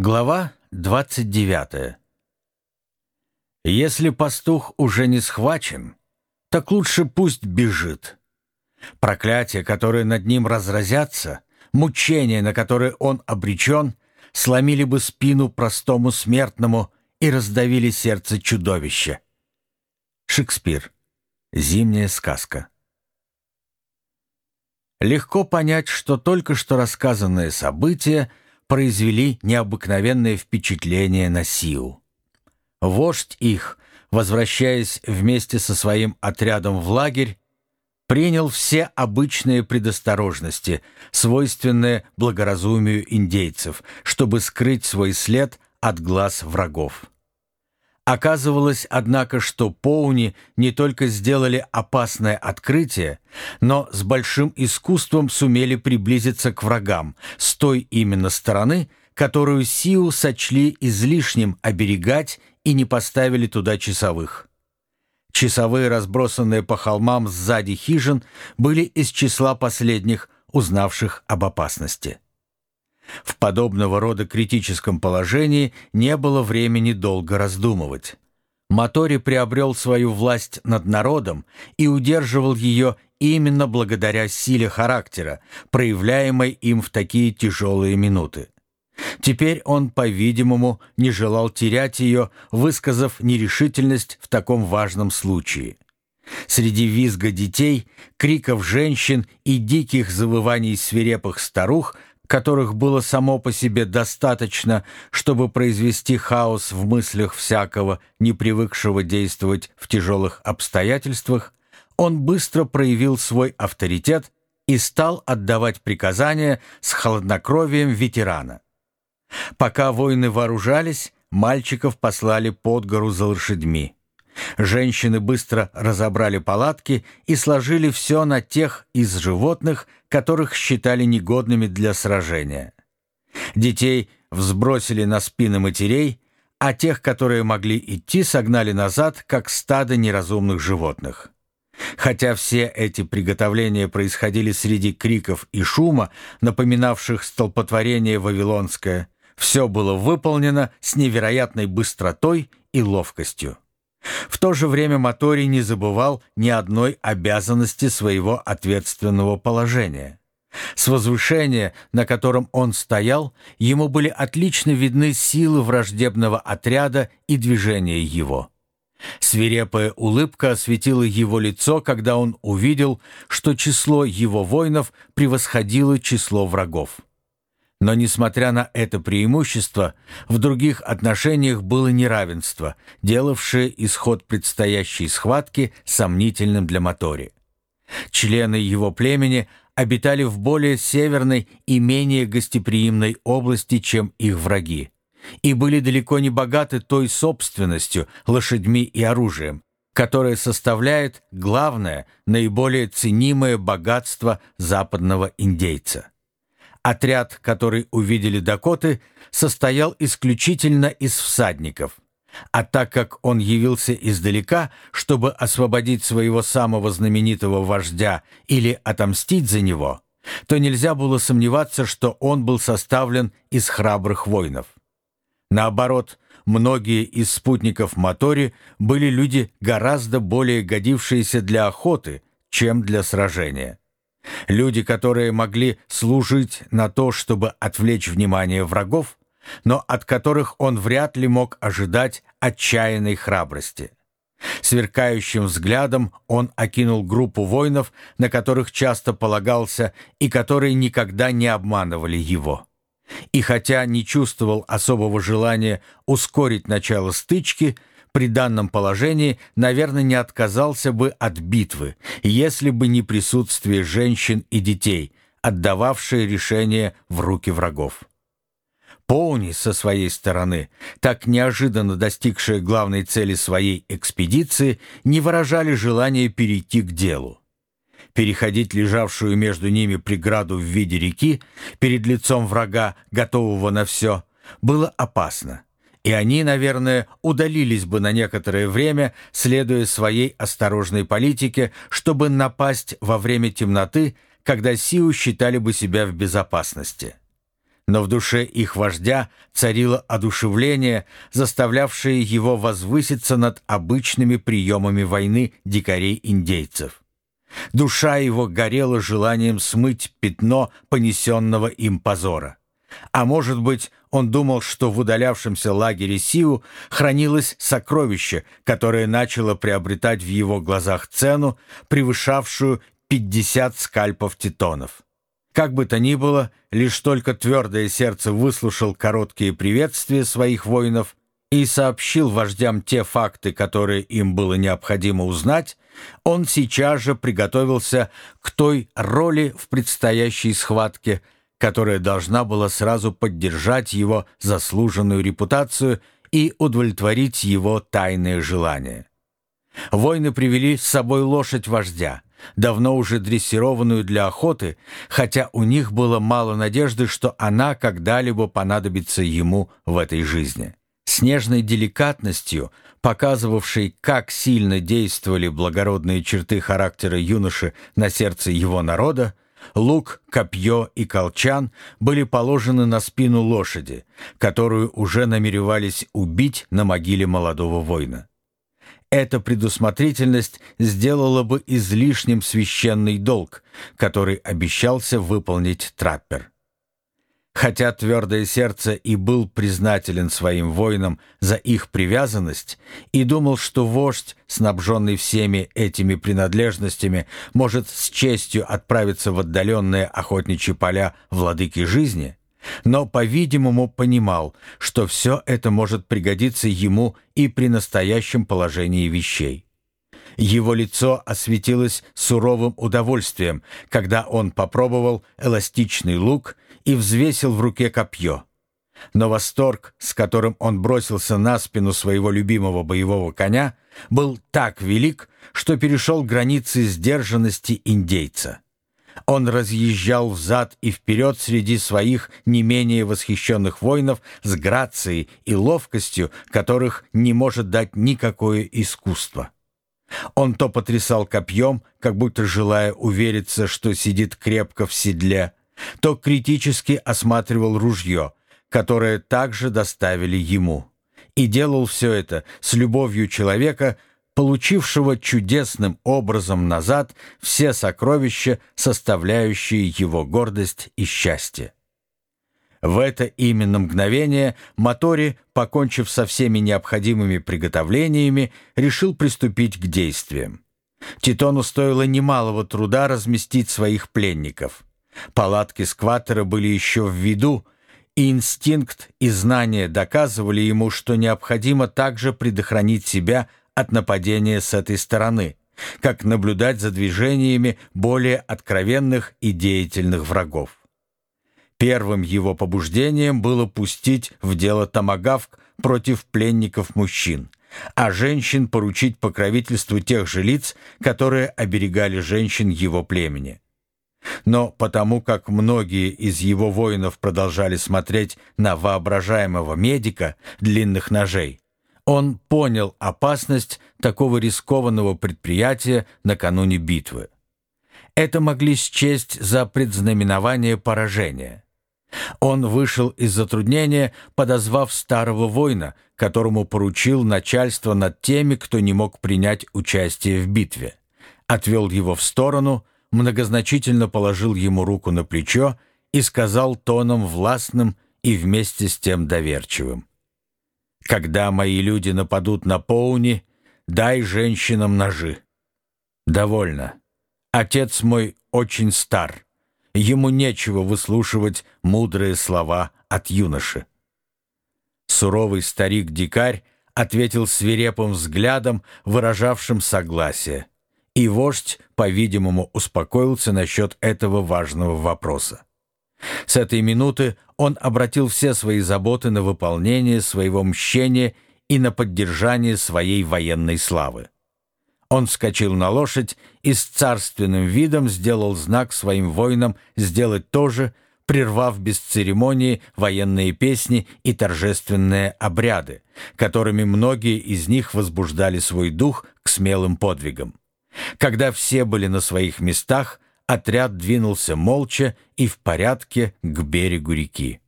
Глава 29 Если пастух уже не схвачен, так лучше пусть бежит. Проклятия, которые над ним разразятся, мучения, на которые он обречен, сломили бы спину простому смертному и раздавили сердце чудовища. Шекспир. Зимняя сказка. Легко понять, что только что рассказанные события — произвели необыкновенное впечатление на Сиу. Вождь их, возвращаясь вместе со своим отрядом в лагерь, принял все обычные предосторожности, свойственные благоразумию индейцев, чтобы скрыть свой след от глаз врагов. Оказывалось, однако, что Поуни не только сделали опасное открытие, но с большим искусством сумели приблизиться к врагам с той именно стороны, которую Сиу сочли излишним оберегать и не поставили туда часовых. Часовые, разбросанные по холмам сзади хижин, были из числа последних, узнавших об опасности. В подобного рода критическом положении не было времени долго раздумывать. Мотори приобрел свою власть над народом и удерживал ее именно благодаря силе характера, проявляемой им в такие тяжелые минуты. Теперь он, по-видимому, не желал терять ее, высказав нерешительность в таком важном случае. Среди визга детей, криков женщин и диких завываний свирепых старух – которых было само по себе достаточно, чтобы произвести хаос в мыслях всякого, не привыкшего действовать в тяжелых обстоятельствах, он быстро проявил свой авторитет и стал отдавать приказания с холоднокровием ветерана. Пока воины вооружались, мальчиков послали под гору за лошадьми. Женщины быстро разобрали палатки и сложили все на тех из животных, которых считали негодными для сражения. Детей взбросили на спины матерей, а тех, которые могли идти, согнали назад, как стадо неразумных животных. Хотя все эти приготовления происходили среди криков и шума, напоминавших столпотворение вавилонское, все было выполнено с невероятной быстротой и ловкостью. В то же время Мотори не забывал ни одной обязанности своего ответственного положения. С возвышения, на котором он стоял, ему были отлично видны силы враждебного отряда и движения его. Свирепая улыбка осветила его лицо, когда он увидел, что число его воинов превосходило число врагов. Но, несмотря на это преимущество, в других отношениях было неравенство, делавшее исход предстоящей схватки сомнительным для Мотори. Члены его племени обитали в более северной и менее гостеприимной области, чем их враги, и были далеко не богаты той собственностью, лошадьми и оружием, которое составляет главное, наиболее ценимое богатство западного индейца. Отряд, который увидели Дакоты, состоял исключительно из всадников. А так как он явился издалека, чтобы освободить своего самого знаменитого вождя или отомстить за него, то нельзя было сомневаться, что он был составлен из храбрых воинов. Наоборот, многие из спутников Мотори были люди гораздо более годившиеся для охоты, чем для сражения. Люди, которые могли служить на то, чтобы отвлечь внимание врагов, но от которых он вряд ли мог ожидать отчаянной храбрости. Сверкающим взглядом он окинул группу воинов, на которых часто полагался и которые никогда не обманывали его. И хотя не чувствовал особого желания ускорить начало стычки, при данном положении, наверное, не отказался бы от битвы, если бы не присутствие женщин и детей, отдававшие решение в руки врагов. Поуни, со своей стороны, так неожиданно достигшие главной цели своей экспедиции, не выражали желания перейти к делу. Переходить лежавшую между ними преграду в виде реки перед лицом врага, готового на все, было опасно и они, наверное, удалились бы на некоторое время, следуя своей осторожной политике, чтобы напасть во время темноты, когда Сиу считали бы себя в безопасности. Но в душе их вождя царило одушевление, заставлявшее его возвыситься над обычными приемами войны дикарей-индейцев. Душа его горела желанием смыть пятно понесенного им позора. А может быть, он думал, что в удалявшемся лагере Сиу хранилось сокровище, которое начало приобретать в его глазах цену, превышавшую 50 скальпов титонов. Как бы то ни было, лишь только твердое сердце выслушал короткие приветствия своих воинов и сообщил вождям те факты, которые им было необходимо узнать, он сейчас же приготовился к той роли в предстоящей схватке, которая должна была сразу поддержать его заслуженную репутацию и удовлетворить его тайные желания. Воины привели с собой лошадь вождя — давно уже дрессированную для охоты, хотя у них было мало надежды, что она когда-либо понадобится ему в этой жизни. С нежной деликатностью, показывавшей, как сильно действовали благородные черты характера юноши на сердце его народа, лук, копье и колчан были положены на спину лошади, которую уже намеревались убить на могиле молодого воина. Эта предусмотрительность сделала бы излишним священный долг, который обещался выполнить траппер. Хотя твердое сердце и был признателен своим воинам за их привязанность и думал, что вождь, снабженный всеми этими принадлежностями, может с честью отправиться в отдаленные охотничьи поля владыки жизни, но, по-видимому, понимал, что все это может пригодиться ему и при настоящем положении вещей. Его лицо осветилось суровым удовольствием, когда он попробовал эластичный лук и взвесил в руке копье. Но восторг, с которым он бросился на спину своего любимого боевого коня, был так велик, что перешел границы сдержанности индейца. Он разъезжал взад и вперед среди своих не менее восхищенных воинов с грацией и ловкостью, которых не может дать никакое искусство. Он то потрясал копьем, как будто желая увериться, что сидит крепко в седле, то критически осматривал ружье, которое также доставили ему. И делал все это с любовью человека, получившего чудесным образом назад все сокровища, составляющие его гордость и счастье. В это именно мгновение Мотори, покончив со всеми необходимыми приготовлениями, решил приступить к действиям. Титону стоило немалого труда разместить своих пленников. Палатки скваттера были еще в виду, и инстинкт и знание доказывали ему, что необходимо также предохранить себя от нападения с этой стороны, как наблюдать за движениями более откровенных и деятельных врагов. Первым его побуждением было пустить в дело томагавк против пленников мужчин, а женщин поручить покровительству тех же лиц, которые оберегали женщин его племени. Но потому как многие из его воинов продолжали смотреть на воображаемого медика длинных ножей, он понял опасность такого рискованного предприятия накануне битвы. Это могли счесть за предзнаменование поражения. Он вышел из затруднения, подозвав старого воина, которому поручил начальство над теми, кто не мог принять участие в битве. Отвел его в сторону, многозначительно положил ему руку на плечо и сказал тоном властным и вместе с тем доверчивым. Когда мои люди нападут на Поуни, дай женщинам ножи. Довольно. Отец мой очень стар. Ему нечего выслушивать мудрые слова от юноши. Суровый старик-дикарь ответил свирепым взглядом, выражавшим согласие. И вождь, по-видимому, успокоился насчет этого важного вопроса. С этой минуты он обратил все свои заботы на выполнение своего мщения и на поддержание своей военной славы. Он вскочил на лошадь и с царственным видом сделал знак своим воинам сделать то же, прервав без церемонии военные песни и торжественные обряды, которыми многие из них возбуждали свой дух к смелым подвигам. Когда все были на своих местах, отряд двинулся молча и в порядке к берегу реки.